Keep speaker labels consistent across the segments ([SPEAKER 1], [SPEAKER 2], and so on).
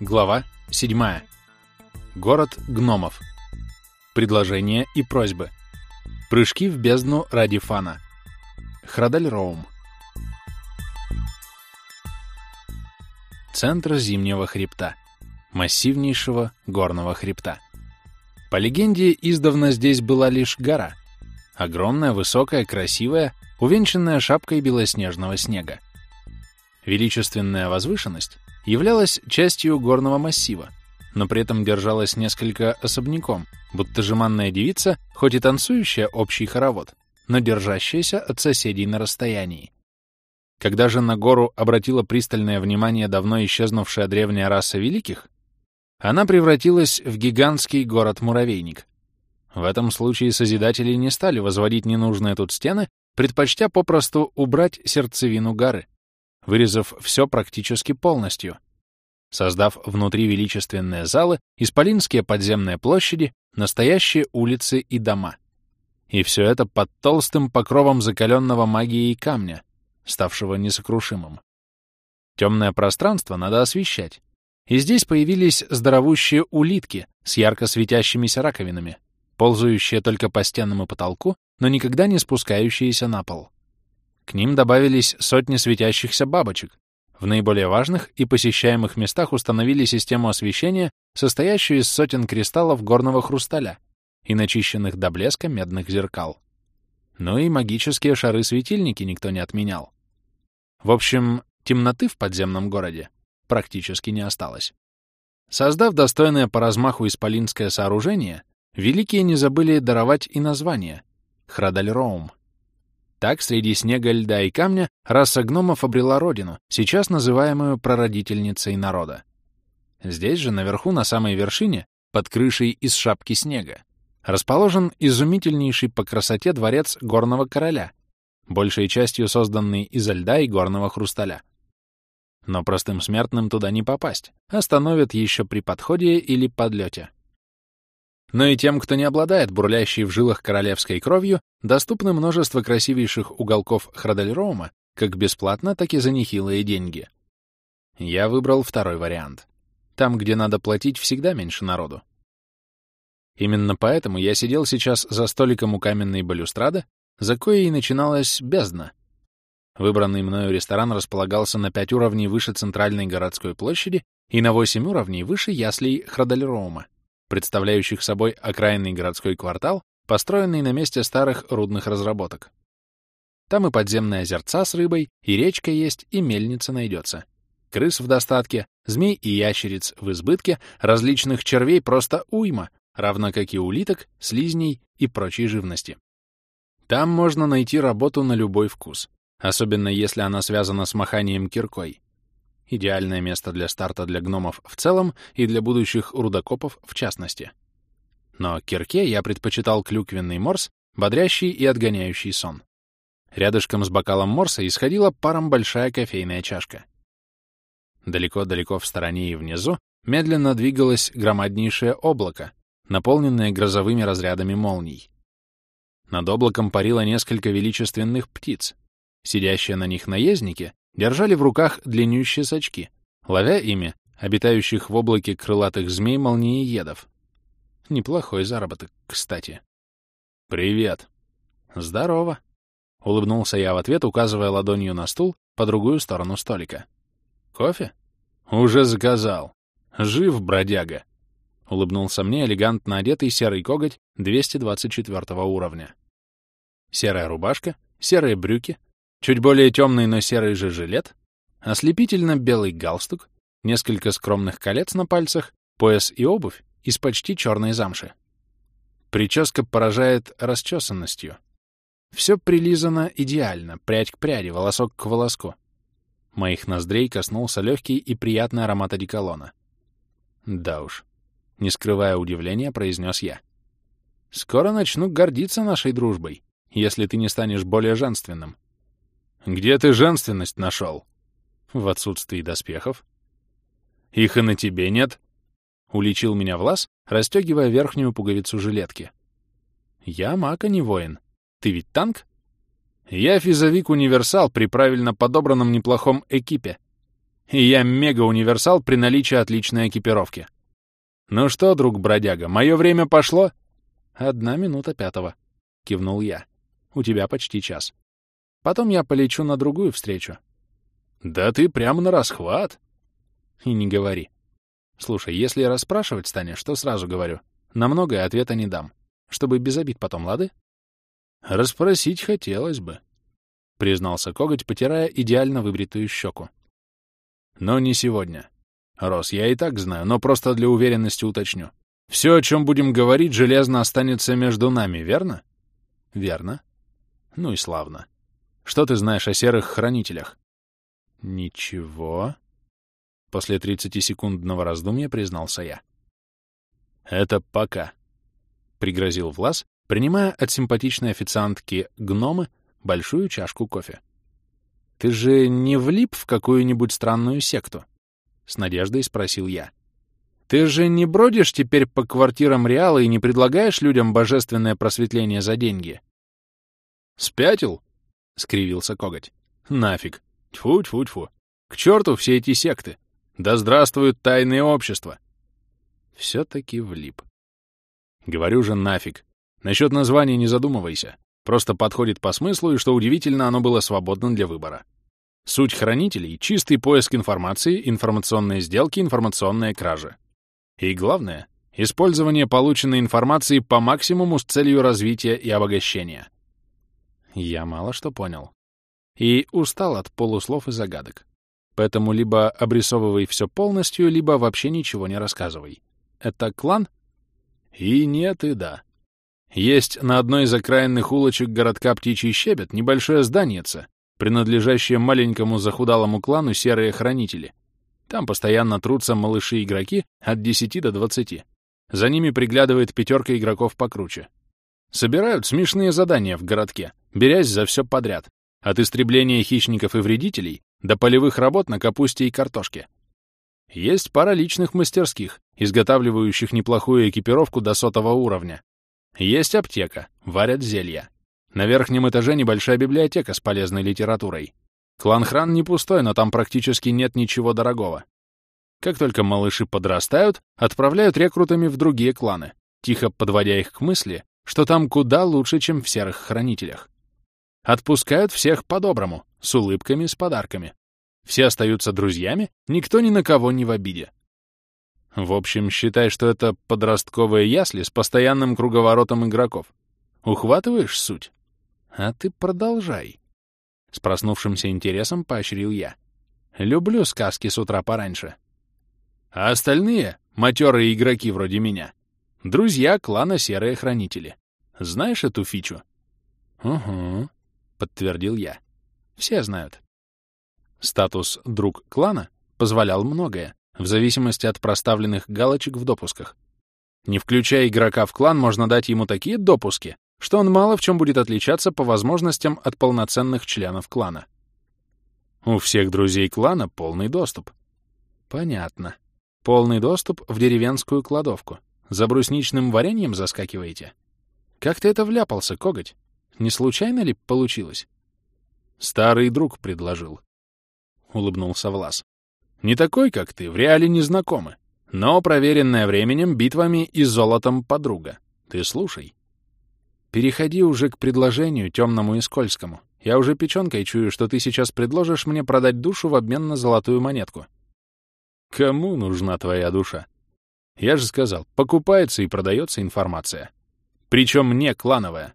[SPEAKER 1] Глава 7. Город гномов. Предложения и просьбы. Прыжки в бездну ради фана. Храдаль Роум. Центр зимнего хребта. Массивнейшего горного хребта. По легенде, издавна здесь была лишь гора. Огромная, высокая, красивая, увенчанная шапкой белоснежного снега. Величественная возвышенность являлась частью горного массива, но при этом держалась несколько особняком, будто жеманная девица, хоть и танцующая общий хоровод, но держащаяся от соседей на расстоянии. Когда же на гору обратила пристальное внимание давно исчезнувшая древняя раса великих, она превратилась в гигантский город-муравейник. В этом случае созидатели не стали возводить ненужные тут стены, предпочтя попросту убрать сердцевину горы, вырезав все практически полностью, создав внутри величественные залы, исполинские подземные площади, настоящие улицы и дома. И все это под толстым покровом закаленного магией камня, ставшего несокрушимым. Темное пространство надо освещать. И здесь появились здоровущие улитки с ярко светящимися раковинами, ползающие только по стенам и потолку, но никогда не спускающиеся на пол. К ним добавились сотни светящихся бабочек. В наиболее важных и посещаемых местах установили систему освещения, состоящую из сотен кристаллов горного хрусталя и начищенных до блеска медных зеркал. Ну и магические шары-светильники никто не отменял. В общем, темноты в подземном городе практически не осталось. Создав достойное по размаху исполинское сооружение, великие не забыли даровать и название — Храдальроум — так, среди снега, льда и камня раса гномов обрела родину, сейчас называемую прародительницей народа. Здесь же, наверху, на самой вершине, под крышей из шапки снега, расположен изумительнейший по красоте дворец горного короля, большей частью созданный изо льда и горного хрусталя. Но простым смертным туда не попасть, остановят еще при подходе или подлете но и тем, кто не обладает бурлящей в жилах королевской кровью, доступно множество красивейших уголков Храдальроума, как бесплатно, так и за нехилые деньги. Я выбрал второй вариант. Там, где надо платить, всегда меньше народу. Именно поэтому я сидел сейчас за столиком у каменной балюстрады, за коей начиналась бездна. Выбранный мною ресторан располагался на пять уровней выше центральной городской площади и на восемь уровней выше яслей Храдальроума представляющих собой окраинный городской квартал, построенный на месте старых рудных разработок. Там и подземные озерца с рыбой, и речка есть, и мельница найдется. Крыс в достатке, змей и ящериц в избытке, различных червей просто уйма, равно как и улиток, слизней и прочей живности. Там можно найти работу на любой вкус, особенно если она связана с маханием киркой. Идеальное место для старта для гномов в целом и для будущих рудокопов в частности. Но кирке я предпочитал клюквенный морс, бодрящий и отгоняющий сон. Рядышком с бокалом морса исходила паром большая кофейная чашка. Далеко-далеко в стороне и внизу медленно двигалось громаднейшее облако, наполненное грозовыми разрядами молний. Над облаком парило несколько величественных птиц. Сидящие на них наездники держали в руках длиннющие сачки, ловя ими обитающих в облаке крылатых змей молниеедов. Неплохой заработок, кстати. «Привет!» «Здорово!» — улыбнулся я в ответ, указывая ладонью на стул по другую сторону столика. «Кофе?» «Уже заказал. Жив, бродяга!» — улыбнулся мне элегантно одетый серый коготь 224 уровня. Серая рубашка, серые брюки, Чуть более темный, но серый же жилет, ослепительно белый галстук, несколько скромных колец на пальцах, пояс и обувь из почти черной замши. Прическа поражает расчесанностью. Все прилизано идеально, прядь к пряди, волосок к волоску. Моих ноздрей коснулся легкий и приятный аромат одеколона. Да уж, не скрывая удивления, произнес я. Скоро начну гордиться нашей дружбой, если ты не станешь более женственным. Где ты женственность нашел? В отсутствии доспехов. Их и на тебе нет. Уличил меня Влас, расстегивая верхнюю пуговицу жилетки. Я маг, а не воин. Ты ведь танк? Я физовик-универсал при правильно подобранном неплохом экипе. И я мега-универсал при наличии отличной экипировки. Ну что, друг-бродяга, мое время пошло? Одна минута пятого, — кивнул я. У тебя почти час. Потом я полечу на другую встречу. Да ты прямо на расхват. И не говори. Слушай, если расспрашивать станешь, то сразу говорю. На многое ответа не дам. Чтобы без обид потом, лады? Расспросить хотелось бы, — признался коготь, потирая идеально выбритую щеку. Но не сегодня. Рос, я и так знаю, но просто для уверенности уточню. Все, о чем будем говорить, железно останется между нами, верно? Верно. Ну и славно. Что ты знаешь о серых хранителях? Ничего. После 30-секундного раздумья признался я. Это пока. Пригрозил Влас, принимая от симпатичной официантки гномы большую чашку кофе. «Ты же не влип в какую-нибудь странную секту?» — с надеждой спросил я. «Ты же не бродишь теперь по квартирам Реала и не предлагаешь людям божественное просветление за деньги?» «Спятил?» — скривился коготь. «Нафиг! Тьфу-тьфу-тьфу! К черту все эти секты! Да здравствуют тайные общества!» Все-таки влип. Говорю же нафиг. Насчет названия не задумывайся. Просто подходит по смыслу, и, что удивительно, оно было свободно для выбора. Суть хранителей — чистый поиск информации, информационные сделки, информационные кражи. И главное — использование полученной информации по максимуму с целью развития и обогащения. Я мало что понял. И устал от полуслов и загадок. Поэтому либо обрисовывай все полностью, либо вообще ничего не рассказывай. Это клан? И нет, и да. Есть на одной из окраинных улочек городка Птичий Щебет небольшое зданиеце, принадлежащее маленькому захудалому клану Серые Хранители. Там постоянно трутся малыши-игроки от 10 до 20. За ними приглядывает пятерка игроков покруче. Собирают смешные задания в городке, берясь за все подряд. От истребления хищников и вредителей до полевых работ на капусте и картошке. Есть пара личных мастерских, изготавливающих неплохую экипировку до сотого уровня. Есть аптека, варят зелья. На верхнем этаже небольшая библиотека с полезной литературой. Клан-хран не пустой, но там практически нет ничего дорогого. Как только малыши подрастают, отправляют рекрутами в другие кланы, тихо подводя их к мысли, что там куда лучше, чем в серых хранителях. Отпускают всех по-доброму, с улыбками, с подарками. Все остаются друзьями, никто ни на кого не в обиде. В общем, считай, что это подростковые ясли с постоянным круговоротом игроков. Ухватываешь суть? А ты продолжай. С проснувшимся интересом поощрил я. Люблю сказки с утра пораньше. А остальные, матерые игроки вроде меня, друзья клана Серые Хранители. Знаешь эту фичу? Угу, подтвердил я. Все знают. Статус «друг клана» позволял многое, в зависимости от проставленных галочек в допусках. Не включая игрока в клан, можно дать ему такие допуски, что он мало в чем будет отличаться по возможностям от полноценных членов клана. У всех друзей клана полный доступ. Понятно. Полный доступ в деревенскую кладовку. За брусничным вареньем заскакиваете? Как ты это вляпался, коготь? Не случайно ли получилось? Старый друг предложил. Улыбнулся Влас. Не такой, как ты, в реале не знакомы, но проверенная временем, битвами и золотом подруга. Ты слушай. Переходи уже к предложению темному и скользкому. Я уже печенкой чую, что ты сейчас предложишь мне продать душу в обмен на золотую монетку. Кому нужна твоя душа? Я же сказал, покупается и продается информация. Причем не клановая.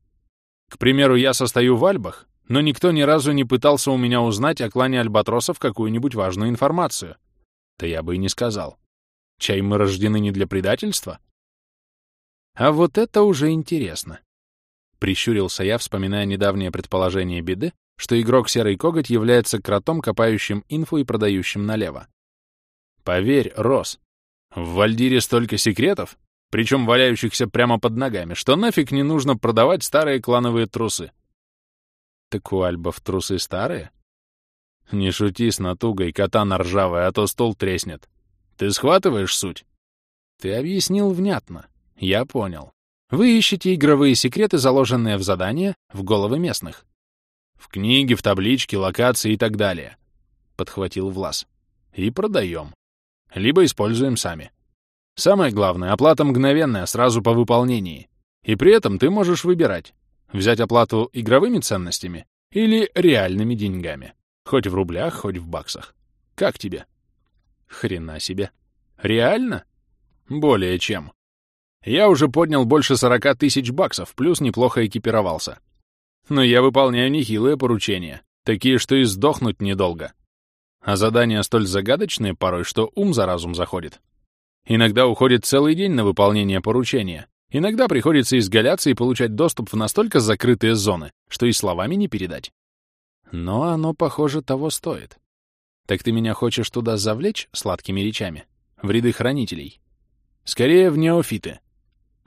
[SPEAKER 1] К примеру, я состою в Альбах, но никто ни разу не пытался у меня узнать о клане Альбатросов какую-нибудь важную информацию. Да я бы и не сказал. Чай мы рождены не для предательства? А вот это уже интересно. Прищурился я, вспоминая недавнее предположение беды, что игрок Серый Коготь является кротом, копающим инфу и продающим налево. Поверь, Рос, в Вальдире столько секретов, причем валяющихся прямо под ногами, что нафиг не нужно продавать старые клановые трусы. Так у альбов трусы старые? Не шути с натугой, катана ржавая, а то стол треснет. Ты схватываешь суть? Ты объяснил внятно. Я понял. Вы ищете игровые секреты, заложенные в задания, в головы местных. В книге, в табличке, локации и так далее. Подхватил Влас. и продаем. Либо используем сами. Самое главное, оплата мгновенная, сразу по выполнении. И при этом ты можешь выбирать, взять оплату игровыми ценностями или реальными деньгами. Хоть в рублях, хоть в баксах. Как тебе? Хрена себе. Реально? Более чем. Я уже поднял больше 40 тысяч баксов, плюс неплохо экипировался. Но я выполняю нехилые поручения, такие, что и сдохнуть недолго. А задания столь загадочные порой, что ум за разум заходит. Иногда уходит целый день на выполнение поручения. Иногда приходится изгаляться и получать доступ в настолько закрытые зоны, что и словами не передать. Но оно, похоже, того стоит. Так ты меня хочешь туда завлечь сладкими речами? В ряды хранителей? Скорее, в неофиты.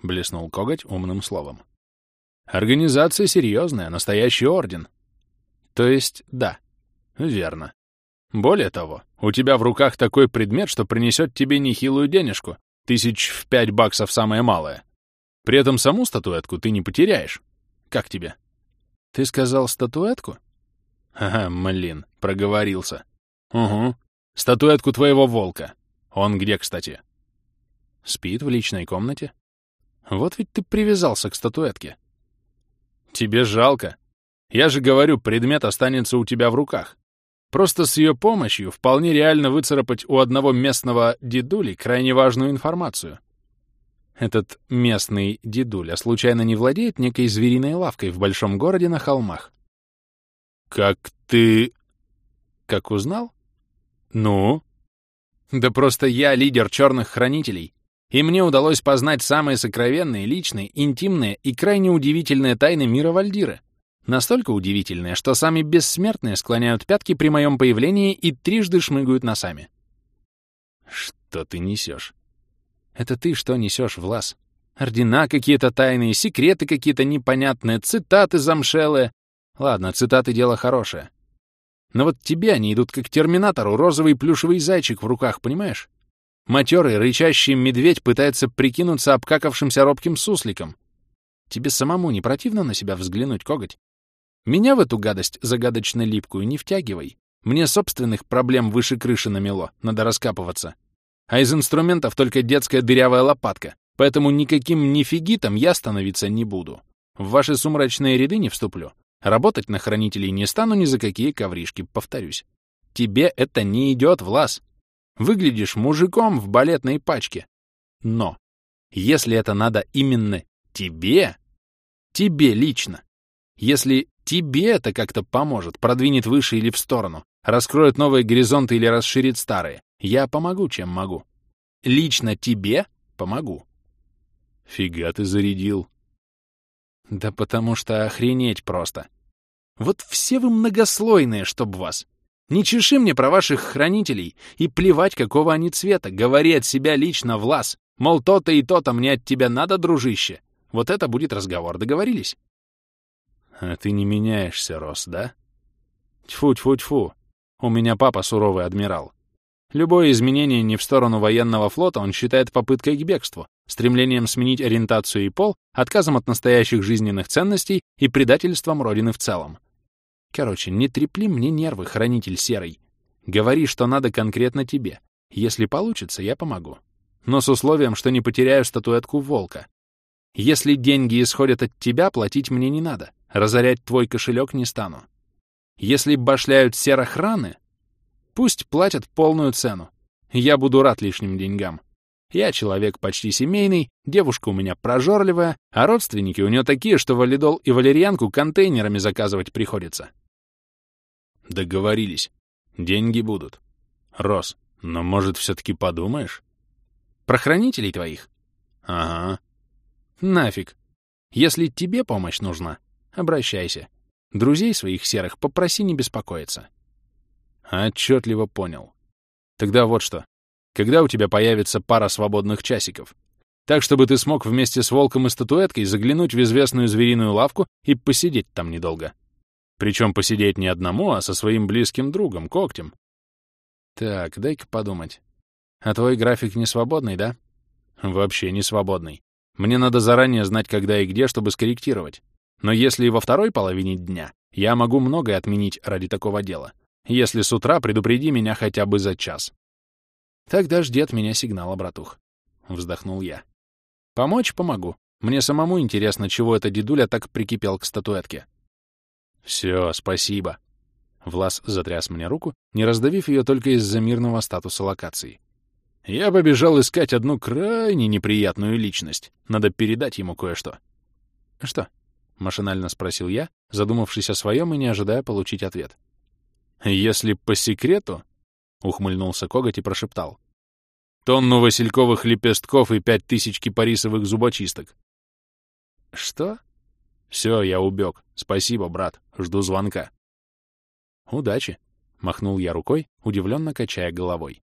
[SPEAKER 1] Блеснул коготь умным словом. Организация серьезная, настоящий орден. То есть, да, верно. Более того, у тебя в руках такой предмет, что принесет тебе нехилую денежку, тысяч в пять баксов самое малое. При этом саму статуэтку ты не потеряешь. Как тебе? Ты сказал статуэтку? Ага, блин, проговорился. Угу. Статуэтку твоего волка. Он где, кстати? Спит в личной комнате. Вот ведь ты привязался к статуэтке. Тебе жалко. Я же говорю, предмет останется у тебя в руках. Просто с ее помощью вполне реально выцарапать у одного местного дедули крайне важную информацию. Этот местный дедуля случайно не владеет некой звериной лавкой в большом городе на холмах? Как ты... Как узнал? Ну? Да просто я лидер черных хранителей, и мне удалось познать самые сокровенные, личные, интимные и крайне удивительные тайны мира Вальдиры. Настолько удивительные, что сами бессмертные склоняют пятки при моем появлении и трижды шмыгают носами. Что ты несешь? Это ты что несешь, Влас? Ордена какие-то тайные, секреты какие-то непонятные, цитаты замшелые. Ладно, цитаты — дело хорошее. Но вот тебе они идут как терминатору, розовый плюшевый зайчик в руках, понимаешь? Матерый, рычащий медведь пытается прикинуться обкакавшимся робким сусликом. Тебе самому не противно на себя взглянуть, коготь? Меня в эту гадость загадочно липкую не втягивай. Мне собственных проблем выше крыши намело, надо раскапываться. А из инструментов только детская дырявая лопатка, поэтому никаким нифигитом я становиться не буду. В ваши сумрачные ряды не вступлю. Работать на хранителей не стану ни за какие ковришки, повторюсь. Тебе это не идет, Влас. Выглядишь мужиком в балетной пачке. Но если это надо именно тебе, тебе лично, если тебе это как-то поможет, продвинет выше или в сторону, раскроет новые горизонты или расширит старые, я помогу, чем могу. Лично тебе помогу. Фига ты зарядил. Да потому что охренеть просто. Вот все вы многослойные, чтоб вас. Не чеши мне про ваших хранителей и плевать, какого они цвета. Говори от себя лично, Влас. Мол, то-то и то-то мне от тебя надо, дружище. Вот это будет разговор, договорились? А ты не меняешься, Рос, да? Тьфу-тьфу-тьфу. У меня папа суровый адмирал. Любое изменение не в сторону военного флота он считает попыткой к бегству, стремлением сменить ориентацию и пол, отказом от настоящих жизненных ценностей и предательством Родины в целом. Короче, не трепли мне нервы, хранитель серый. Говори, что надо конкретно тебе. Если получится, я помогу. Но с условием, что не потеряю статуэтку волка. Если деньги исходят от тебя, платить мне не надо. Разорять твой кошелек не стану. Если башляют серохраны, пусть платят полную цену. Я буду рад лишним деньгам. Я человек почти семейный, девушка у меня прожорливая, а родственники у нее такие, что валидол и валерьянку контейнерами заказывать приходится. Договорились. Деньги будут. Рос, но, может, все-таки подумаешь? Про хранителей твоих? Ага. Нафиг. Если тебе помощь нужна, Обращайся. Друзей своих серых попроси не беспокоиться. Отчетливо понял. Тогда вот что. Когда у тебя появится пара свободных часиков? Так, чтобы ты смог вместе с волком и статуэткой заглянуть в известную звериную лавку и посидеть там недолго. Причем посидеть не одному, а со своим близким другом, когтем. Так, дай-ка подумать. А твой график не свободный, да? Вообще не свободный. Мне надо заранее знать, когда и где, чтобы скорректировать. Но если и во второй половине дня, я могу многое отменить ради такого дела. Если с утра, предупреди меня хотя бы за час. Тогда жди от меня сигнала, братух. Вздохнул я. Помочь помогу. Мне самому интересно, чего это дедуля так прикипел к статуэтке. Все, спасибо. Влас затряс мне руку, не раздавив ее только из-за мирного статуса локации. Я побежал искать одну крайне неприятную личность. Надо передать ему кое-что. Что? Машинально спросил я, задумавшись о своем и не ожидая получить ответ. Если по секрету, ухмыльнулся коготь и прошептал. Тонну васильковых лепестков и пять тысяч кипарисовых зубочисток. Что? Все, я убег. Спасибо, брат. Жду звонка. Удачи, махнул я рукой, удивленно качая головой.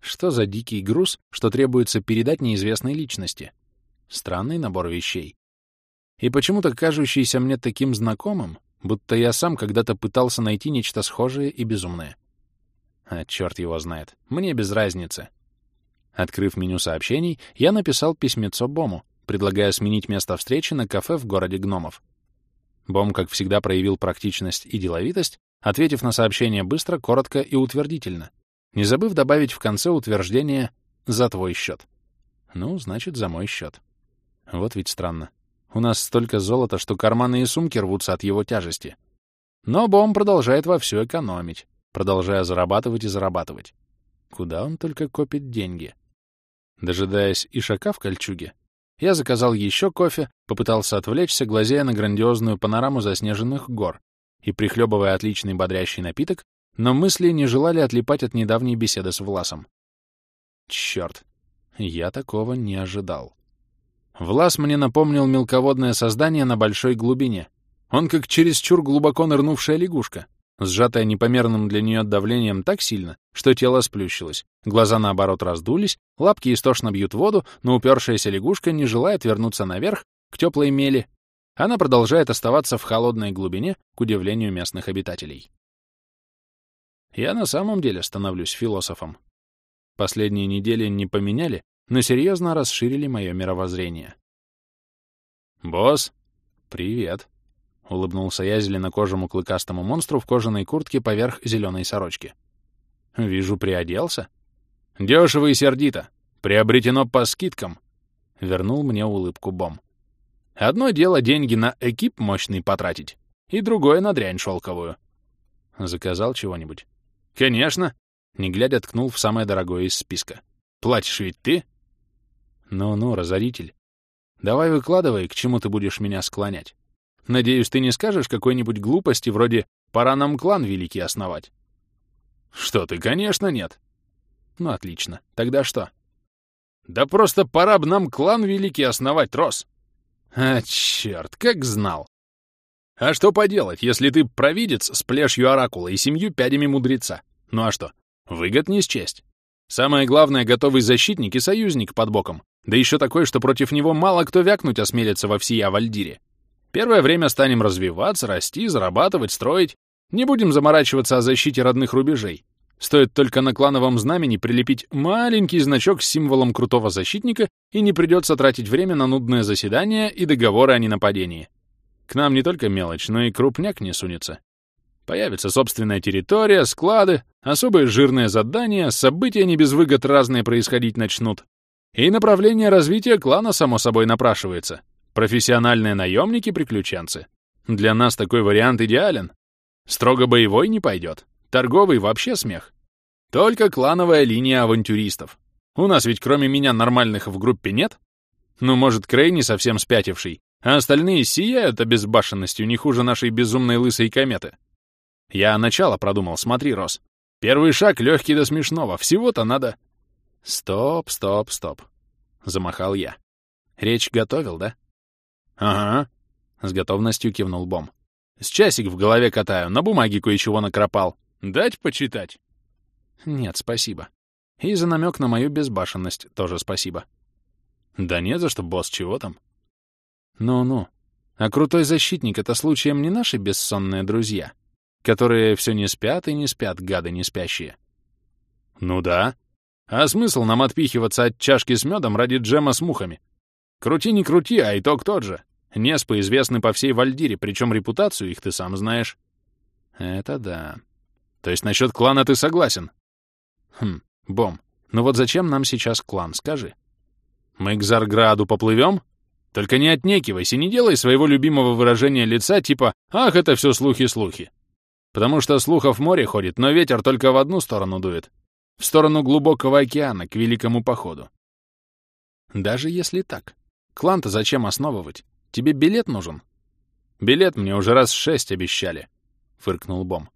[SPEAKER 1] Что за дикий груз, что требуется передать неизвестной личности? Странный набор вещей. И почему-то кажущийся мне таким знакомым, будто я сам когда-то пытался найти нечто схожее и безумное. А черт его знает, мне без разницы. Открыв меню сообщений, я написал письмецо Бому, предлагая сменить место встречи на кафе в городе гномов. Бом, как всегда, проявил практичность и деловитость, ответив на сообщение быстро, коротко и утвердительно — не забыв добавить в конце утверждение «за твой счет». Ну, значит, за мой счет. Вот ведь странно. У нас столько золота, что карманы и сумки рвутся от его тяжести. Но Бом продолжает вовсю экономить, продолжая зарабатывать и зарабатывать. Куда он только копит деньги? Дожидаясь ишака в кольчуге, я заказал еще кофе, попытался отвлечься, глазея на грандиозную панораму заснеженных гор и, прихлебывая отличный бодрящий напиток, но мысли не желали отлипать от недавней беседы с Власом. Черт, я такого не ожидал. Влас мне напомнил мелководное создание на большой глубине. Он как чересчур глубоко нырнувшая лягушка, сжатая непомерным для нее давлением так сильно, что тело сплющилось, глаза наоборот раздулись, лапки истошно бьют воду, но упершаяся лягушка не желает вернуться наверх, к теплой мели. Она продолжает оставаться в холодной глубине, к удивлению местных обитателей. Я на самом деле становлюсь философом. Последние недели не поменяли, но серьезно расширили мое мировоззрение. «Босс!» «Привет!» — улыбнулся я зеленокожему клыкастому монстру в кожаной куртке поверх зеленой сорочки. «Вижу, приоделся?» «Дешево и сердито. Приобретено по скидкам!» — вернул мне улыбку Бом. «Одно дело деньги на экип мощный потратить, и другое на дрянь шелковую». «Заказал чего-нибудь?» «Конечно!» — не глядя ткнул в самое дорогое из списка. «Платишь ведь ты?» «Ну-ну, разоритель. Давай выкладывай, к чему ты будешь меня склонять. Надеюсь, ты не скажешь какой-нибудь глупости вроде «пора нам клан великий основать». «Что ты, конечно, нет». «Ну, отлично. Тогда что?» «Да просто пора бы нам клан великий основать, Рос!» «А, черт, как знал!» А что поделать, если ты провидец с плешью оракула и семью пядями мудреца? Ну а что? Выгод не счесть. Самое главное, готовый защитник и союзник под боком. Да еще такой, что против него мало кто вякнуть осмелится во всей Авальдире. Первое время станем развиваться, расти, зарабатывать, строить. Не будем заморачиваться о защите родных рубежей. Стоит только на клановом знамени прилепить маленький значок с символом крутого защитника, и не придется тратить время на нудное заседание и договоры о ненападении. К нам не только мелочь, но и крупняк не сунется. Появится собственная территория, склады, особые жирные задания, события не без выгод разные происходить начнут. И направление развития клана, само собой, напрашивается. Профессиональные наемники-приключенцы. Для нас такой вариант идеален. Строго боевой не пойдет. Торговый вообще смех. Только клановая линия авантюристов. У нас ведь кроме меня нормальных в группе нет? Ну, может, Крей не совсем спятивший, а остальные сияют обезбашенностью не хуже нашей безумной лысой кометы. Я начало продумал, смотри, Рос. Первый шаг легкий до смешного, всего-то надо... Стоп, стоп, стоп. Замахал я. Речь готовил, да? Ага. С готовностью кивнул Бом. С часик в голове катаю, на бумаге кое-чего накропал. Дать почитать? Нет, спасибо. И за намек на мою безбашенность тоже спасибо. Да не за что, босс, чего там? Ну-ну. А крутой защитник — это случаем не наши бессонные друзья, которые все не спят и не спят, гады не спящие? Ну да. А смысл нам отпихиваться от чашки с медом ради джема с мухами? Крути не крути, а итог тот же. Неспы известны по всей Вальдире, причем репутацию их ты сам знаешь. Это да. То есть насчет клана ты согласен? Хм, Бом, ну вот зачем нам сейчас клан, скажи? Мы к Зарграду поплывем? Только не отнекивайся, не делай своего любимого выражения лица типа «Ах, это все слухи-слухи». Потому что слухов море ходит, но ветер только в одну сторону дует. В сторону глубокого океана, к великому походу. Даже если так. Клан-то зачем основывать? Тебе билет нужен? Билет мне уже раз шесть обещали, — фыркнул Бом.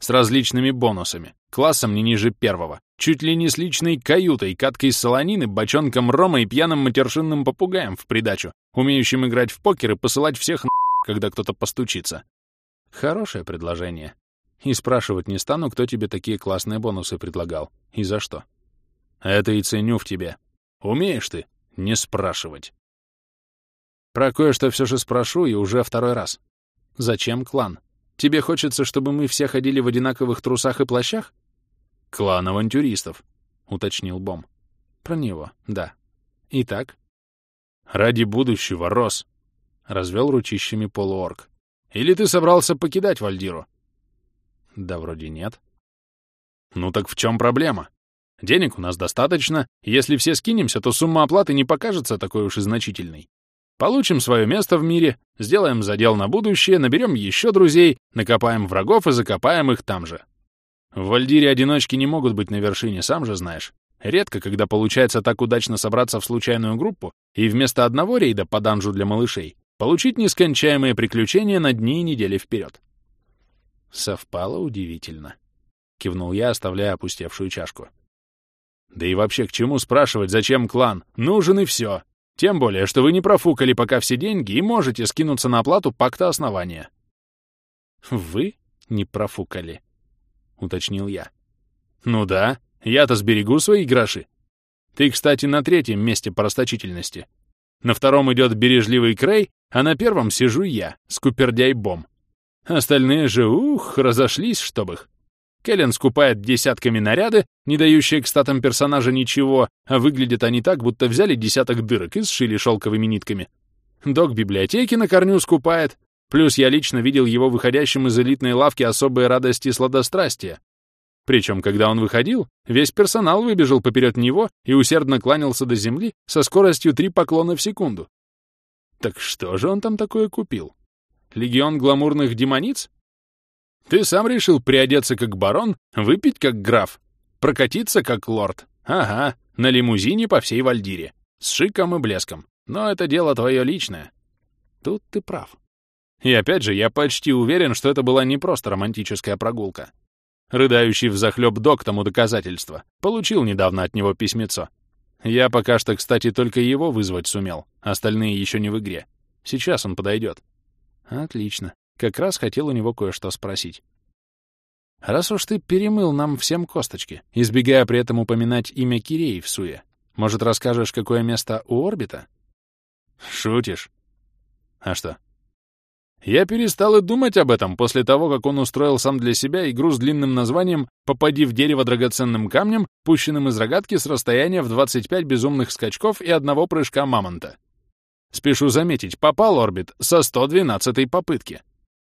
[SPEAKER 1] С различными бонусами, классом не ниже первого, чуть ли не с личной каютой, каткой солонины, бочонком рома и пьяным матершинным попугаем в придачу, умеющим играть в покер и посылать всех на когда кто-то постучится. Хорошее предложение. И спрашивать не стану, кто тебе такие классные бонусы предлагал и за что. Это и ценю в тебе. Умеешь ты не спрашивать. Про кое-что все же спрошу и уже второй раз. Зачем клан? Тебе хочется, чтобы мы все ходили в одинаковых трусах и плащах? Клан авантюристов, уточнил Бом. Про него, да. Итак? Ради будущего, Рос, развел ручищами полуорг. Или ты собрался покидать Вальдиру? Да вроде нет. Ну так в чем проблема? Денег у нас достаточно, если все скинемся, то сумма оплаты не покажется такой уж и значительной. Получим свое место в мире, сделаем задел на будущее, наберем еще друзей, накопаем врагов и закопаем их там же. В Вальдире одиночки не могут быть на вершине, сам же знаешь. Редко, когда получается так удачно собраться в случайную группу и вместо одного рейда по данжу для малышей получить нескончаемые приключения на дни и недели вперед. Совпало удивительно. Кивнул я, оставляя опустевшую чашку. Да и вообще, к чему спрашивать, зачем клан? Нужен и все. Тем более, что вы не профукали пока все деньги и можете скинуться на оплату пакта основания. Вы не профукали, уточнил я. Ну да, я-то сберегу свои гроши. Ты, кстати, на третьем месте по расточительности. На втором идет бережливый Крей, а на первом сижу я, скупердяй Бом. Остальные же, ух, разошлись, чтоб их. Кэлен скупает десятками наряды, не дающие к статам персонажа ничего, а выглядят они так, будто взяли десяток дырок и сшили шелковыми нитками. Док библиотеки на корню скупает, плюс я лично видел его выходящим из элитной лавки особой радости и сладострастия. Причем, когда он выходил, весь персонал выбежал поперед него и усердно кланялся до земли со скоростью три поклона в секунду. Так что же он там такое купил? Легион гламурных демониц? Ты сам решил приодеться как барон, выпить как граф, прокатиться как лорд. Ага, на лимузине по всей Вальдире. С шиком и блеском. Но это дело твое личное. Тут ты прав. И опять же, я почти уверен, что это была не просто романтическая прогулка. Рыдающий взахлёб док тому доказательство. Получил недавно от него письмецо. Я пока что, кстати, только его вызвать сумел. Остальные еще не в игре. Сейчас он подойдет. Отлично. Как раз хотел у него кое-что спросить. «Раз уж ты перемыл нам всем косточки, избегая при этом упоминать имя Кирей в суе, может, расскажешь, какое место у орбита?» «Шутишь?» «А что?» «Я перестал и думать об этом после того, как он устроил сам для себя игру с длинным названием «Попади в дерево драгоценным камнем, пущенным из рогатки с расстояния в 25 безумных скачков и одного прыжка мамонта». Спешу заметить, попал орбит со 112-й попытки.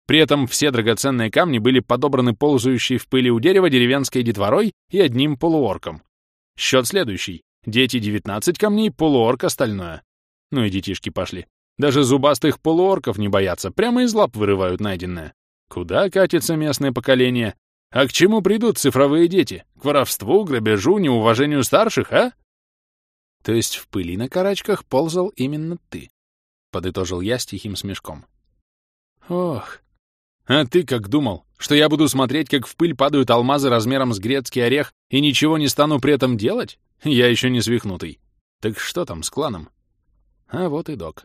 [SPEAKER 1] При этом все драгоценные камни были подобраны ползающей в пыли у дерева деревенской детворой и одним полуорком. Счет следующий. Дети 19 камней, полуорк остальное. Ну и детишки пошли. Даже зубастых полуорков не боятся, прямо из лап вырывают найденное. Куда катится местное поколение? А к чему придут цифровые дети? К воровству, грабежу, неуважению старших, а? То есть в пыли на карачках ползал именно ты, — подытожил я с тихим смешком. Ох, а ты как думал, что я буду смотреть, как в пыль падают алмазы размером с грецкий орех и ничего не стану при этом делать? Я еще не свихнутый. Так что там с кланом? А вот и док.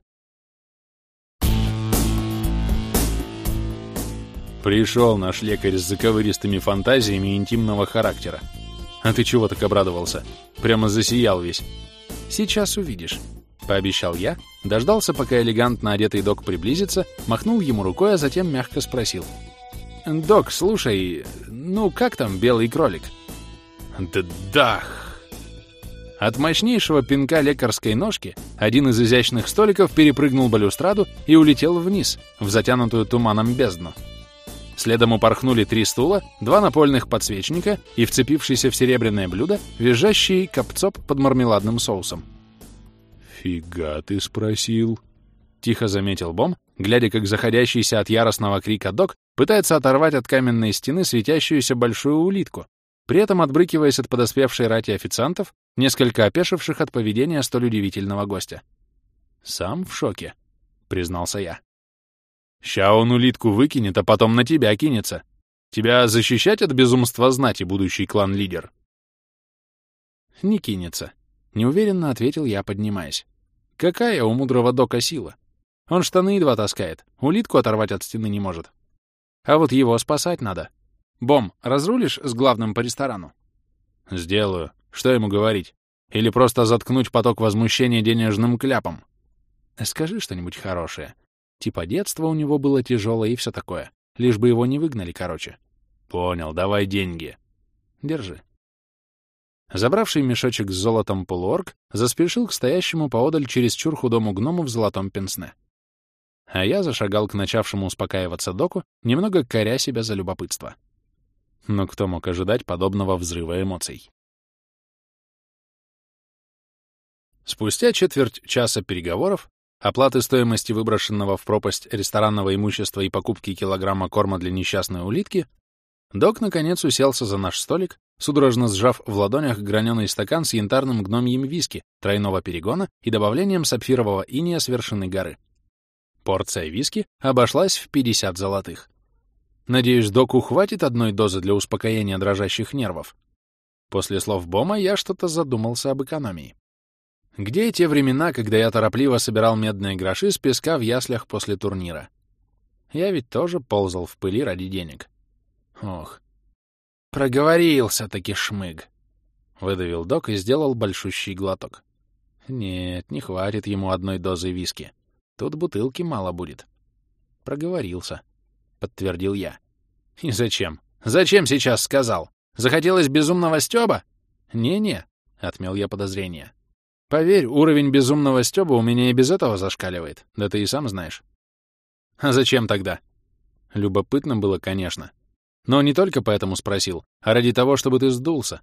[SPEAKER 1] Пришел наш лекарь с заковыристыми фантазиями интимного характера. А ты чего так обрадовался? Прямо засиял весь. Сейчас увидишь. — пообещал я, дождался, пока элегантно одетый док приблизится, махнул ему рукой, а затем мягко спросил. «Док, слушай, ну как там белый кролик?» «Да дах!» От мощнейшего пинка лекарской ножки один из изящных столиков перепрыгнул балюстраду и улетел вниз, в затянутую туманом бездну. Следом упорхнули три стула, два напольных подсвечника и вцепившийся в серебряное блюдо визжащий капцоп под мармеладным соусом.
[SPEAKER 2] «Фига ты спросил?»
[SPEAKER 1] — тихо заметил Бом, глядя, как заходящийся от яростного крика док пытается оторвать от каменной стены светящуюся большую улитку, при этом отбрыкиваясь от подоспевшей рати официантов, несколько опешивших от поведения столь удивительного гостя. «Сам в шоке», — признался я. «Ща он улитку выкинет, а потом на тебя кинется. Тебя защищать от безумства знати, будущий клан-лидер?» «Не кинется», — неуверенно ответил я, поднимаясь. «Какая у мудрого дока сила? Он штаны едва таскает, улитку оторвать от стены не может. А вот его спасать надо. Бом, разрулишь с главным по ресторану?» «Сделаю. Что ему говорить? Или просто заткнуть поток возмущения денежным кляпом?» «Скажи что-нибудь хорошее. Типа детство у него было тяжелое и все такое. Лишь бы его не выгнали, короче». «Понял, давай деньги». «Держи». Забравший мешочек с золотом полуорг заспешил к стоящему поодаль чересчур худому гному в золотом пенсне. А я зашагал к начавшему успокаиваться доку, немного коря себя за любопытство. Но кто мог ожидать подобного взрыва эмоций? Спустя четверть часа переговоров, оплаты стоимости выброшенного в пропасть ресторанного имущества и покупки килограмма корма для несчастной улитки, док наконец уселся за наш столик, судорожно сжав в ладонях граненый стакан с янтарным гномьим виски тройного перегона и добавлением сапфирового иния с вершины горы. Порция виски обошлась в 50 золотых. Надеюсь, доку хватит одной дозы для успокоения дрожащих нервов. После слов Бома я что-то задумался об экономии. Где те времена, когда я торопливо собирал медные гроши с песка в яслях после турнира? Я ведь тоже ползал в пыли ради денег. Ох. Проговорился-таки шмыг. Выдавил док и сделал большущий глоток. Нет, не хватит ему одной дозы виски. Тут бутылки мало будет. Проговорился. — подтвердил я. «И зачем? Зачем сейчас сказал? Захотелось безумного стёба?» «Не-не», — отмел я подозрение. «Поверь, уровень безумного стёба у меня и без этого зашкаливает, да ты и сам знаешь». «А зачем тогда?» Любопытно было, конечно. Но не только поэтому спросил, а ради того, чтобы ты сдулся.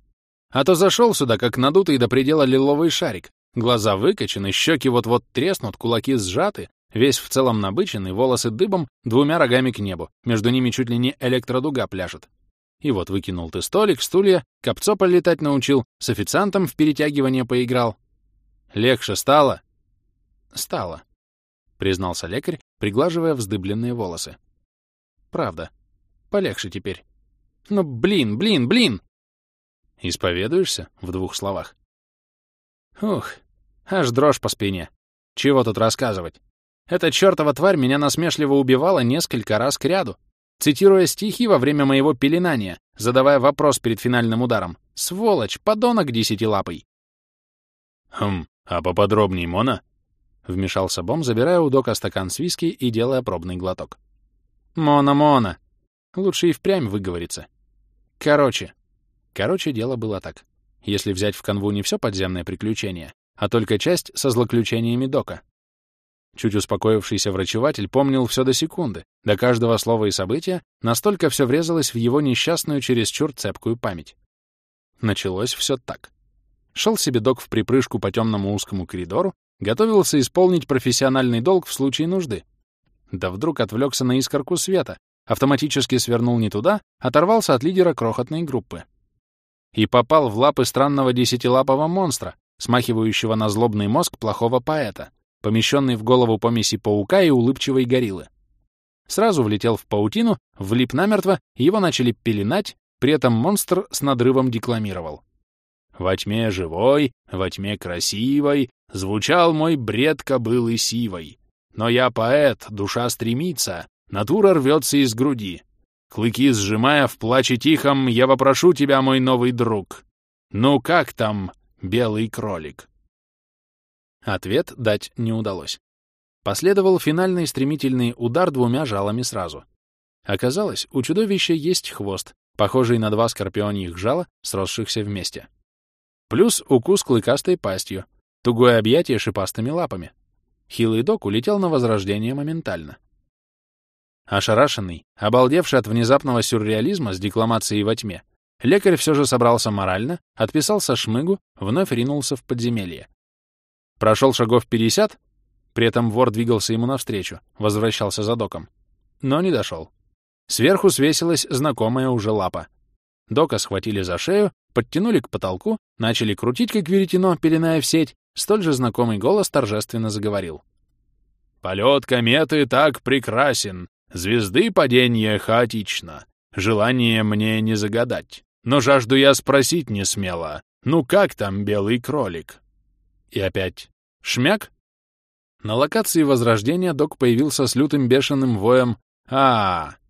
[SPEAKER 1] А то зашел сюда, как надутый до предела лиловый шарик. Глаза выкочены, щеки вот-вот треснут, кулаки сжаты, Весь в целом набыченный, волосы дыбом, двумя рогами к небу. Между ними чуть ли не электродуга пляшет. И вот выкинул ты столик, стулья, копцо летать научил, с официантом в перетягивание поиграл. Легче стало? Стало, признался лекарь, приглаживая вздыбленные волосы. Правда. Полегче теперь. Ну, блин, блин, блин! Исповедуешься в двух словах? Ух, аж дрожь по спине. Чего тут рассказывать? Эта чертова тварь меня насмешливо убивала несколько раз кряду, цитируя стихи во время моего пеленания, задавая вопрос перед финальным ударом. «Сволочь, подонок десятилапый!»
[SPEAKER 2] «Хм, а поподробней, Мона?» — вмешался Бом, забирая у Дока стакан с виски и делая пробный глоток.
[SPEAKER 1] «Мона, Мона!» Лучше и впрямь выговориться. Короче. Короче, дело было так. Если взять в канву не все подземное приключение, а только часть со злоключениями Дока, Чуть успокоившийся врачеватель помнил все до секунды, до каждого слова и события, настолько все врезалось в его несчастную чересчур цепкую память. Началось все так. Шел себе док в припрыжку по темному узкому коридору, готовился исполнить профессиональный долг в случае нужды. Да вдруг отвлекся на искорку света, автоматически свернул не туда, оторвался от лидера крохотной группы. И попал в лапы странного десятилапого монстра, смахивающего на злобный мозг плохого поэта — помещенный в голову помеси паука и улыбчивой гориллы. Сразу влетел в паутину, влип намертво, его начали пеленать, при этом монстр с надрывом декламировал. «Во тьме живой, во тьме красивой, звучал мой бред кобылы сивой. Но я поэт, душа стремится, натура рвется из груди. Клыки сжимая в плаче тихом, я вопрошу тебя, мой новый друг. Ну как там, белый кролик?» Ответ дать не удалось. Последовал финальный стремительный удар двумя жалами сразу. Оказалось, у чудовища есть хвост, похожий на два скорпионьих жала, сросшихся вместе. Плюс укус клыкастой пастью, тугое объятие шипастыми лапами. Хилый док улетел на возрождение моментально. Ошарашенный, обалдевший от внезапного сюрреализма с декламацией во тьме, лекарь все же собрался морально, отписался шмыгу, вновь ринулся в подземелье. Прошел шагов 50, при этом вор двигался ему навстречу, возвращался за доком, но не дошел. Сверху свесилась знакомая уже лапа. Дока схватили за шею, подтянули к потолку, начали крутить, как веретено, пеленая в сеть, столь же знакомый голос торжественно заговорил. «Полет кометы так прекрасен, звезды падение хаотично. Желание мне не загадать, но жажду я спросить не смело. Ну как там белый кролик?» И опять «Шмяк?» На локации Возрождения док появился с лютым бешеным воем а, -а, -а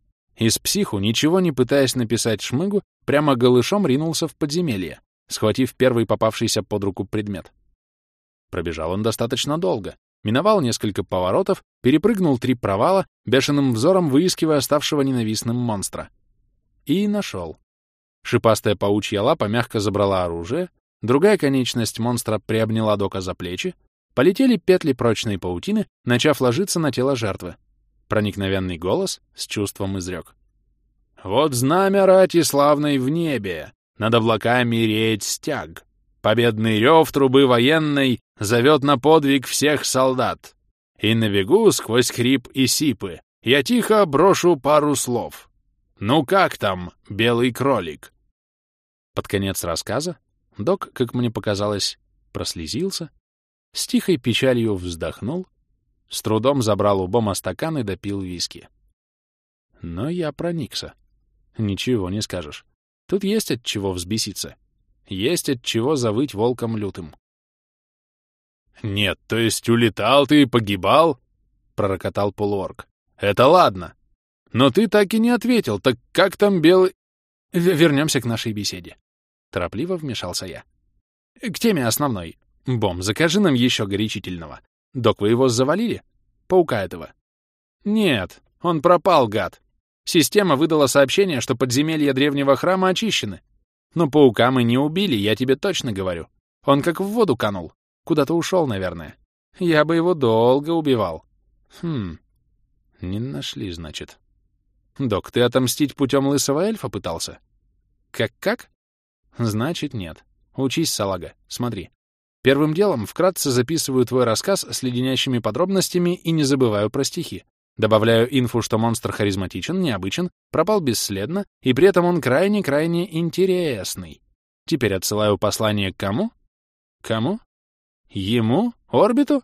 [SPEAKER 1] Из психу, ничего не пытаясь написать шмыгу, прямо голышом ринулся в подземелье, схватив первый попавшийся под руку предмет. Пробежал он достаточно долго, миновал несколько поворотов, перепрыгнул три провала, бешеным взором выискивая оставшего ненавистным монстра. И нашел. Шипастая паучья лапа мягко забрала оружие, другая конечность монстра приобняла Дока за плечи, полетели петли прочной паутины, начав ложиться на тело жертвы. Проникновенный голос с чувством изрек. Вот знамя рати славной в небе, над облаками реет стяг. Победный рев трубы военной зовет на подвиг всех солдат. И на бегу сквозь хрип и сипы я тихо брошу пару слов. «Ну как там, белый кролик?» Под конец рассказа док, как мне показалось, прослезился, с тихой печалью вздохнул, с трудом забрал у Бома стакан и допил виски. Но я проникся. Ничего не скажешь. Тут есть от чего взбеситься. Есть от чего завыть волком лютым. «Нет, то есть улетал ты и погибал?» — пророкотал полуорг. «Это ладно. Но ты так и не ответил. Так как там белый...» «Вернемся к нашей беседе». Торопливо вмешался я. «К теме основной. Бом, закажи нам еще горячительного. Док, вы его завалили? Паука этого?» «Нет, он пропал, гад. Система выдала сообщение, что подземелья древнего храма очищены. Но паука мы не убили, я тебе точно говорю. Он как в воду канул. Куда-то ушел, наверное. Я бы его долго убивал. Хм, не нашли, значит. Док, ты отомстить путем лысого эльфа пытался? Как-как? Значит, нет. Учись, салага, смотри. Первым делом вкратце записываю твой рассказ с леденящими подробностями и не забываю про стихи. Добавляю инфу, что монстр харизматичен, необычен, пропал бесследно, и при этом он крайне-крайне интересный. Теперь отсылаю послание к кому? Кому? Ему? Орбиту?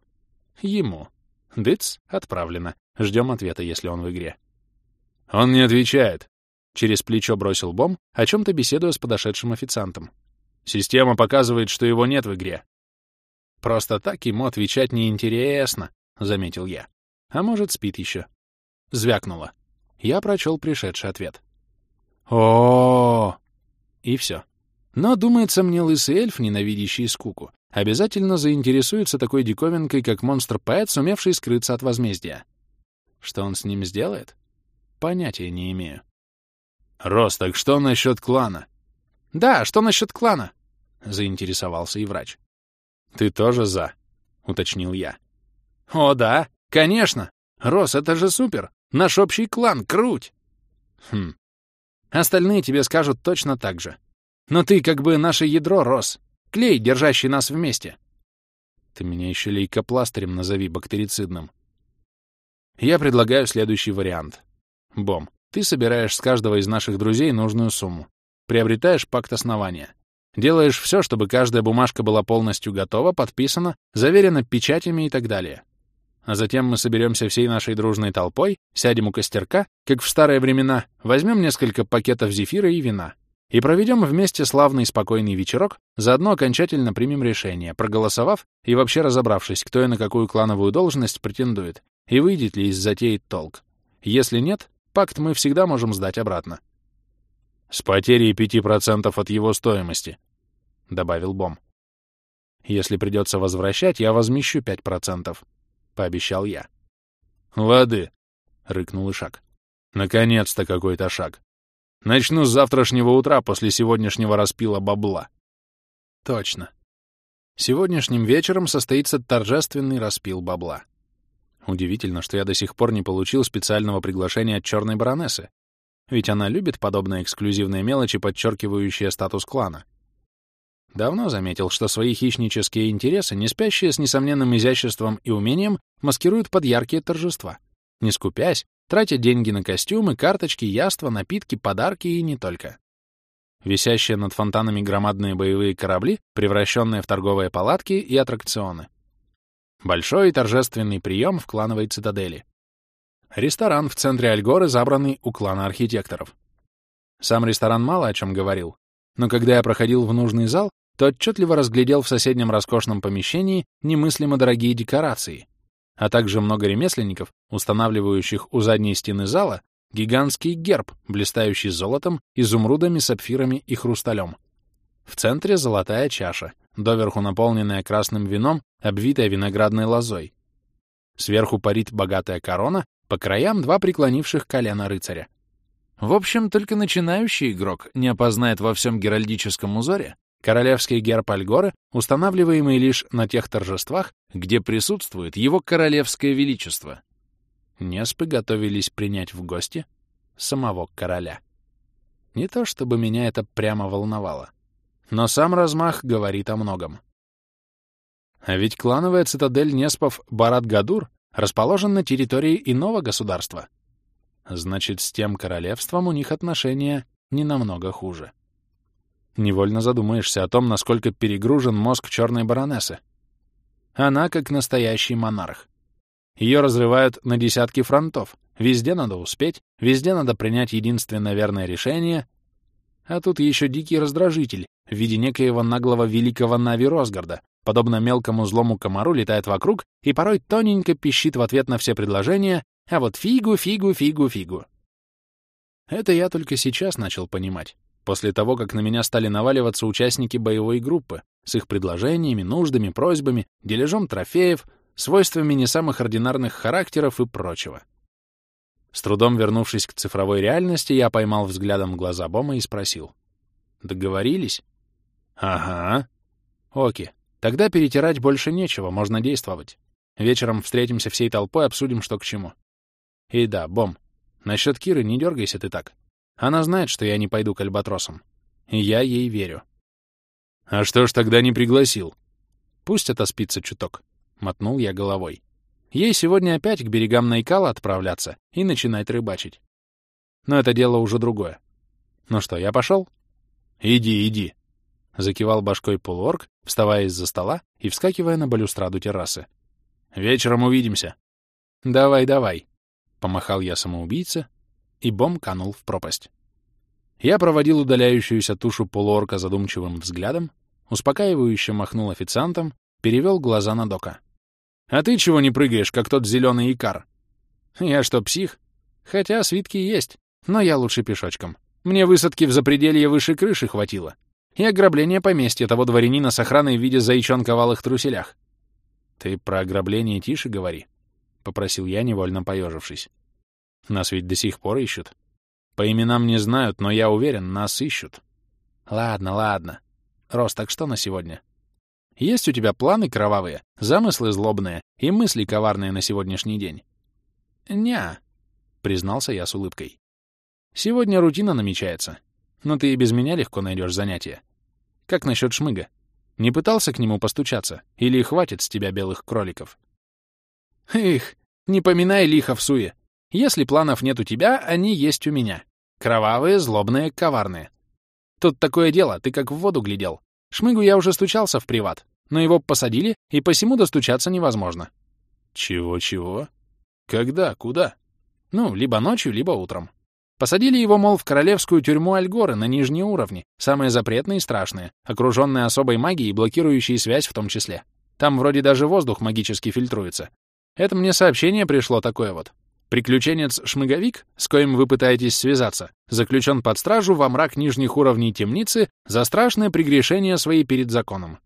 [SPEAKER 1] Ему. Дыц, отправлено. Ждем ответа, если он в игре. Он не отвечает. Через плечо бросил Бом, о чем-то беседуя с подошедшим официантом. Система показывает, что его нет в игре. Просто так ему отвечать неинтересно, заметил я. А может, спит еще. Звякнуло. Я прочел пришедший ответ. о И все. Но, думается мне, лысый эльф, ненавидящий скуку, обязательно заинтересуется такой диковинкой, как монстр-поэт, сумевший скрыться от возмездия. Что он с ним сделает? Понятия не имею. «Рос, так что насчет клана?» «Да, что насчет клана?» — заинтересовался и врач. «Ты тоже за?» — уточнил я. «О, да. Конечно! Рос, это же супер! Наш общий клан, круть! Хм. Остальные тебе скажут точно так же. Но ты как бы наше ядро, Рос. Клей, держащий нас вместе. Ты меня еще лейкопластырем назови бактерицидным. Я предлагаю следующий вариант. Бом, ты собираешь с каждого из наших друзей нужную сумму. Приобретаешь пакт основания. Делаешь все, чтобы каждая бумажка была полностью готова, подписана, заверена печатями и так далее. А затем мы соберемся всей нашей дружной толпой, сядем у костерка, как в старые времена, возьмем несколько пакетов зефира и вина и проведем вместе славный спокойный вечерок, заодно окончательно примем решение, проголосовав и вообще разобравшись, кто и на какую клановую должность претендует, и выйдет ли из затеи толк. Если нет, пакт мы всегда можем сдать обратно. «С потерей пяти процентов от его стоимости», — добавил Бом. «Если придется возвращать, я возмещу пять процентов», пообещал я. «Лады», — рыкнул Ишак. «Наконец-то какой-то шаг. Начну с завтрашнего утра после сегодняшнего распила бабла». «Точно. Сегодняшним вечером состоится торжественный распил бабла. Удивительно, что я до сих пор не получил специального приглашения от черной баронессы, ведь она любит подобные эксклюзивные мелочи, подчеркивающие статус клана. Давно заметил, что свои хищнические интересы, не спящие с несомненным изяществом и умением, маскируют под яркие торжества, не скупясь, тратя деньги на костюмы, карточки, яства, напитки, подарки и не только. Висящие над фонтанами громадные боевые корабли, превращенные в торговые палатки и аттракционы. Большой торжественный прием в клановой цитадели. Ресторан в центре Альгоры, забранный у клана архитекторов. Сам ресторан мало о чем говорил, но когда я проходил в нужный зал, то отчетливо разглядел в соседнем роскошном помещении немыслимо дорогие декорации, а также много ремесленников, устанавливающих у задней стены зала гигантский герб, блистающий золотом, изумрудами, сапфирами и хрусталем. В центре золотая чаша, доверху наполненная красным вином, обвитая виноградной лозой. Сверху парит богатая корона, по краям два преклонивших колена рыцаря. В общем, только начинающий игрок не опознает во всем геральдическом узоре королевский герб Альгоры, устанавливаемый лишь на тех торжествах, где присутствует его королевское величество. Неспы готовились принять в гости самого короля. Не то чтобы меня это прямо волновало. Но сам размах говорит о многом. А ведь клановая цитадель Неспов Барат-Гадур расположен на территории иного государства. Значит, с тем королевством у них отношения не намного хуже. Невольно задумаешься о том, насколько перегружен мозг черной баронессы. Она как настоящий монарх. Ее разрывают на десятки фронтов. Везде надо успеть, везде надо принять единственное верное решение. А тут еще дикий раздражитель, в виде некоего наглого великого Нави Росгарда, подобно мелкому злому комару, летает вокруг и порой тоненько пищит в ответ на все предложения, а вот фигу, фигу, фигу, фигу. Это я только сейчас начал понимать, после того, как на меня стали наваливаться участники боевой группы с их предложениями, нуждами, просьбами, дележом трофеев, свойствами не самых ординарных характеров и прочего. С трудом вернувшись к цифровой реальности, я поймал взглядом глаза Бома и спросил. Договорились? Ага. Оки. Тогда перетирать больше нечего, можно действовать. Вечером встретимся всей толпой, обсудим, что к чему. И да, Бом, насчет Киры не дергайся ты так. Она знает, что я не пойду к альбатросам. И я ей верю. А что ж тогда не пригласил? Пусть это спится чуток. Мотнул я головой. Ей сегодня опять к берегам Найкала отправляться и начинать рыбачить. Но это дело уже другое. Ну что, я пошел? «Иди, иди!» — закивал башкой полуорг, вставая из-за стола и вскакивая на балюстраду террасы. «Вечером увидимся!» «Давай, давай!» — помахал я самоубийце, и бом канул в пропасть. Я проводил удаляющуюся тушу полуорка задумчивым взглядом, успокаивающе махнул официантом, перевел глаза на Дока. «А ты чего не прыгаешь, как тот зеленый икар?» «Я что, псих? Хотя свитки есть, но я лучше пешочком. Мне высадки в запределье выше крыши хватило. И ограбление поместья того дворянина с охраной в виде зайчонка в алых труселях. Ты про ограбление тише говори, — попросил я, невольно поежившись. Нас ведь до сих пор ищут. По именам не знают, но я уверен, нас ищут. Ладно, ладно. Рос, так что на сегодня? Есть у тебя планы кровавые, замыслы злобные и мысли коварные на сегодняшний день? Ня, признался я с улыбкой. Сегодня рутина намечается. Но ты и без меня легко найдешь занятие. Как насчет шмыга? Не пытался к нему постучаться? Или хватит с тебя белых кроликов? Эх, не поминай лихо в суе. Если планов нет у тебя, они есть у меня. Кровавые, злобные, коварные. Тут такое дело, ты как в воду глядел. Шмыгу я уже стучался в приват, но его посадили, и посему достучаться невозможно. Чего-чего? Когда? Куда? Ну, либо ночью, либо утром. Посадили его, мол, в королевскую тюрьму Альгоры на нижние уровни, самые запретные и страшные, окруженные особой магией, блокирующей связь в том числе. Там вроде даже воздух магически фильтруется. Это мне сообщение пришло такое вот. Приключенец-шмыговик, с коим вы пытаетесь связаться, заключен под стражу во мрак нижних уровней темницы за страшное прегрешение своей перед законом.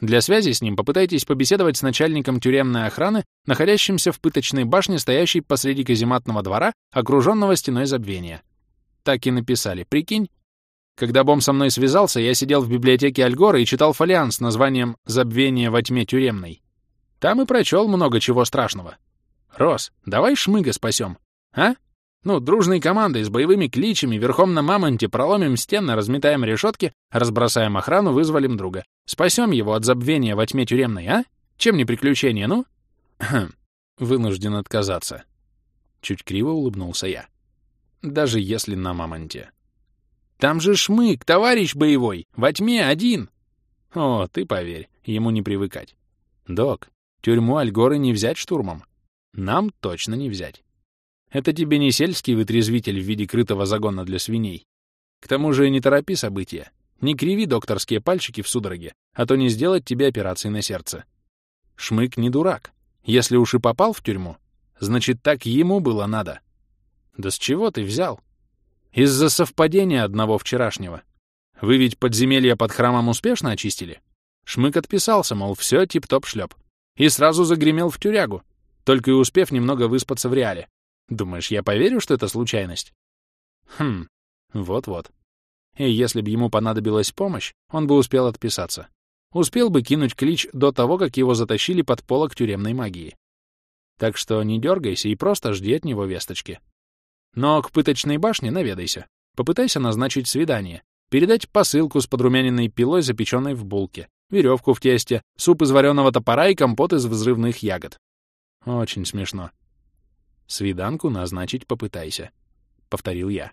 [SPEAKER 1] Для связи с ним попытайтесь побеседовать с начальником тюремной охраны, находящимся в пыточной башне, стоящей посреди казематного двора, окруженного стеной забвения. Так и написали, прикинь? Когда Бом со мной связался, я сидел в библиотеке Альгора и читал фолиант с названием «Забвение во тьме тюремной». Там и прочел много чего страшного. Рос, давай шмыга спасем, а? Ну, дружной командой, с боевыми кличами, верхом на мамонте, проломим стены, разметаем решетки, разбросаем охрану, вызволим друга. Спасем его от забвения во тьме тюремной, а? Чем не приключение, ну? Хм, вынужден отказаться. Чуть криво улыбнулся я. Даже если на мамонте. Там же шмык, товарищ боевой, во тьме один. О, ты поверь, ему не привыкать. Док, тюрьму Альгоры не взять штурмом. Нам точно не взять. Это тебе не сельский вытрезвитель в виде крытого загона для свиней. К тому же не торопи события. Не криви докторские пальчики в судороге, а то не сделать тебе операции на сердце. Шмык не дурак. Если уж и попал в тюрьму, значит, так ему было надо. Да с чего ты взял? Из-за совпадения одного вчерашнего. Вы ведь подземелье под храмом успешно очистили? Шмык отписался, мол, все тип-топ шлеп. И сразу загремел в тюрягу, только и успев немного выспаться в реале. Думаешь, я поверю, что это случайность? Хм, вот-вот. И если бы ему понадобилась помощь, он бы успел отписаться. Успел бы кинуть клич до того, как его затащили под полок тюремной магии. Так что не дергайся и просто жди от него весточки. Но к пыточной башне наведайся. Попытайся назначить свидание. Передать посылку с подрумяненной пилой, запеченной в булке, веревку в тесте, суп из вареного топора и компот из взрывных ягод. Очень смешно. Свиданку назначить попытайся, — повторил я.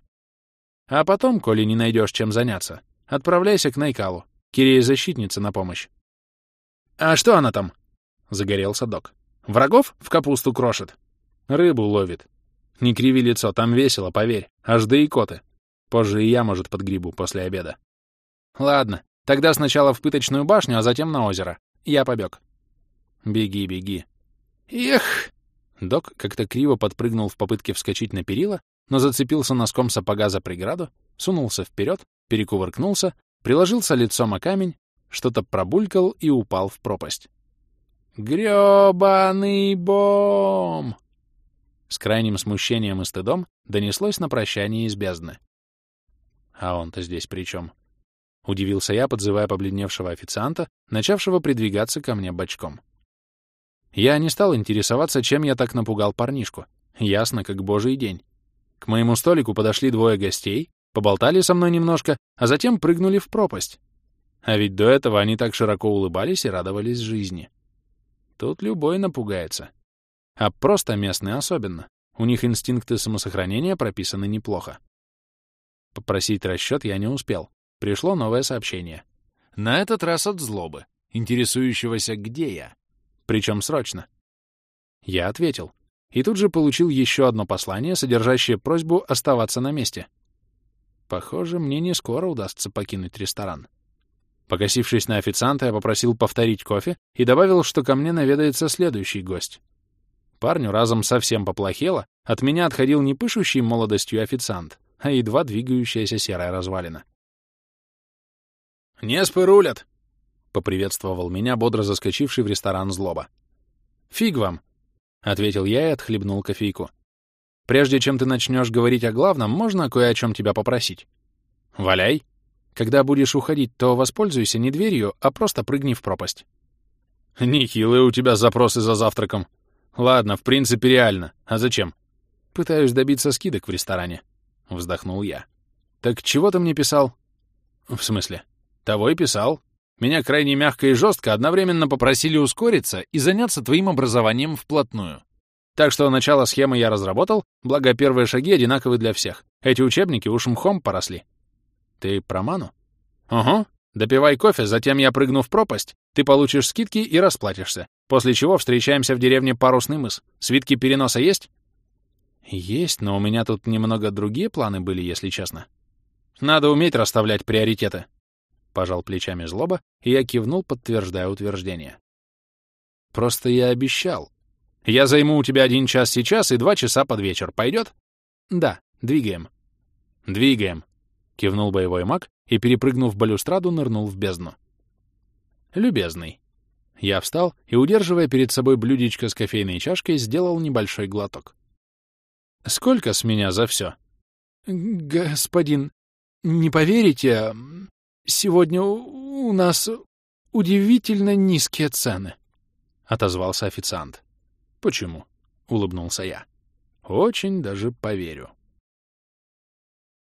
[SPEAKER 1] А потом, коли не найдешь чем заняться, отправляйся к Найкалу. Кирея защитница на помощь. «А что она там?» — загорелся док. «Врагов в капусту крошит?» «Рыбу ловит. Не криви лицо, там весело, поверь. Аж да и коты. Позже и я, может, подгребу после обеда». «Ладно, тогда сначала в пыточную башню, а затем на озеро. Я побег». «Беги, беги». «Эх!» Док как-то криво подпрыгнул в попытке вскочить на перила, но зацепился носком сапога за преграду, сунулся вперед, перекувыркнулся, приложился лицом о камень, что-то пробулькал и упал в пропасть. «Грёбаный бом!» С крайним смущением и стыдом донеслось на прощание из бездны. «А он-то здесь при чем?» Удивился я, подзывая побледневшего официанта, начавшего придвигаться ко мне бочком. Я не стал интересоваться, чем я так напугал парнишку. Ясно, как божий день. К моему столику подошли двое гостей, поболтали со мной немножко, а затем прыгнули в пропасть. А ведь до этого они так широко улыбались и радовались жизни. Тут любой напугается. А просто местные особенно. У них инстинкты самосохранения прописаны неплохо. Попросить расчет я не успел. Пришло новое сообщение. На этот раз от злобы, интересующегося, где я причем срочно. Я ответил, и тут же получил еще одно послание, содержащее просьбу оставаться на месте. Похоже, мне не скоро удастся покинуть ресторан. Покосившись на официанта, я попросил повторить кофе и добавил, что ко мне наведается следующий гость. Парню разом совсем поплохело, от меня отходил не пышущий молодостью официант, а едва двигающаяся серая развалина. «Неспы рулят!» — поприветствовал меня бодро заскочивший в ресторан злоба. «Фиг вам!» — ответил я и отхлебнул кофейку. «Прежде чем ты начнешь говорить о главном, можно кое о чем тебя попросить?» «Валяй! Когда будешь уходить, то воспользуйся не дверью, а просто прыгни в пропасть». «Нехилые у тебя запросы за завтраком. Ладно, в принципе, реально. А зачем?» «Пытаюсь добиться скидок в ресторане», — вздохнул я. «Так чего ты мне писал?» «В смысле?» «Того и писал. Меня крайне мягко и жестко одновременно попросили ускориться и заняться твоим образованием вплотную. Так что начало схемы я разработал, благо первые шаги одинаковы для всех. Эти учебники уж мхом поросли. Ты про ману? Угу. Допивай кофе, затем я прыгну в пропасть, ты получишь скидки и расплатишься. После чего встречаемся в деревне Парусный мыс. Свитки переноса есть? Есть, но у меня тут немного другие планы были, если честно. Надо уметь расставлять приоритеты. Пожал плечами злоба, и я кивнул, подтверждая утверждение. Просто я обещал. Я займу у тебя один час сейчас и два часа под вечер. Пойдет? Да, двигаем. Двигаем. Кивнул боевой маг и, перепрыгнув балюстраду, нырнул в бездну. Любезный. Я встал и, удерживая перед собой блюдечко с кофейной чашкой, сделал небольшой глоток. «Сколько с меня за все?» «Господин, не поверите, «Сегодня у нас удивительно низкие цены», — отозвался официант. «Почему?» улыбнулся я. Очень даже поверю.